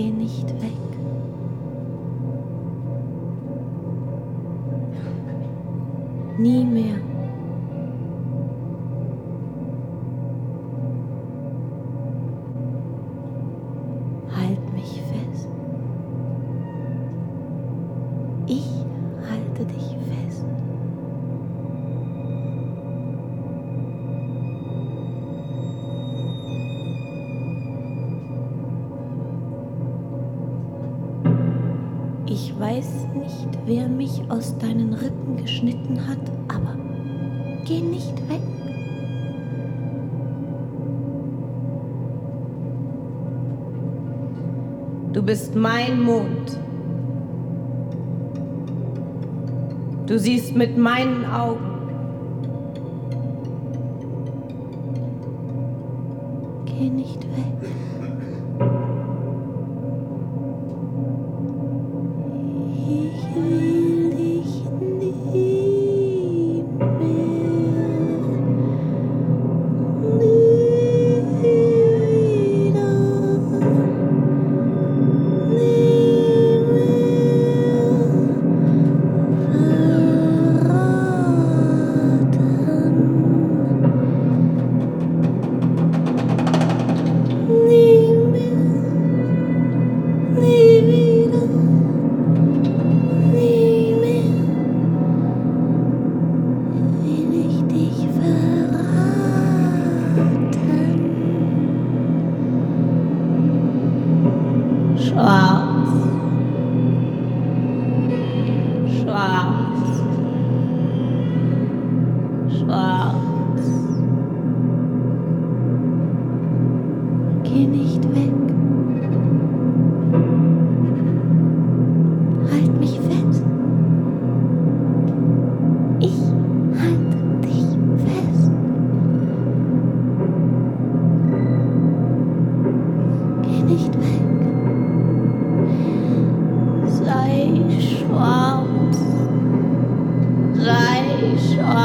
nicht weg. Nie mehr. Ich weiß nicht, wer mich aus deinen Rippen geschnitten hat, aber geh nicht weg. Du bist mein Mond. Du siehst mit meinen Augen. Geh nicht weg. Schwarz. Schwarz. Schwarz. 你说